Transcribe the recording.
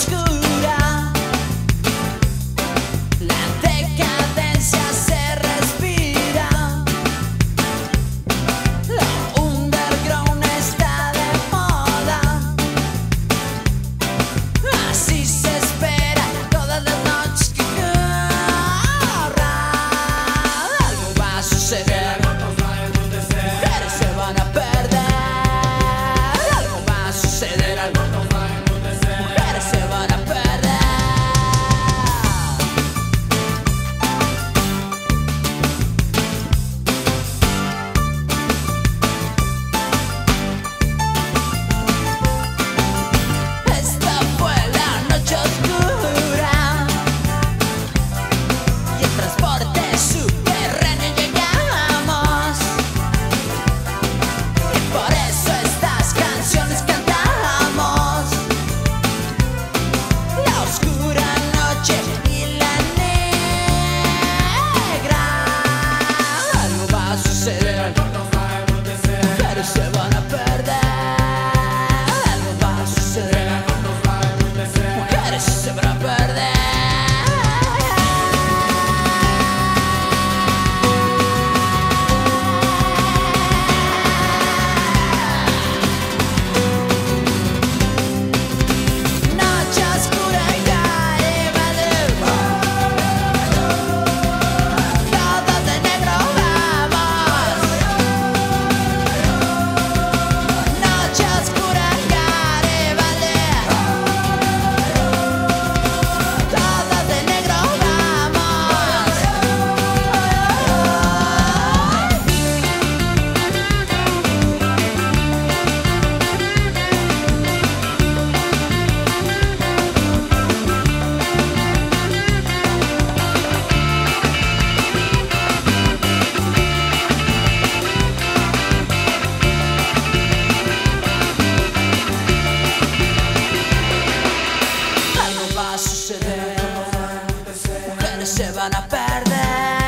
It's good. Seven. Van a perder.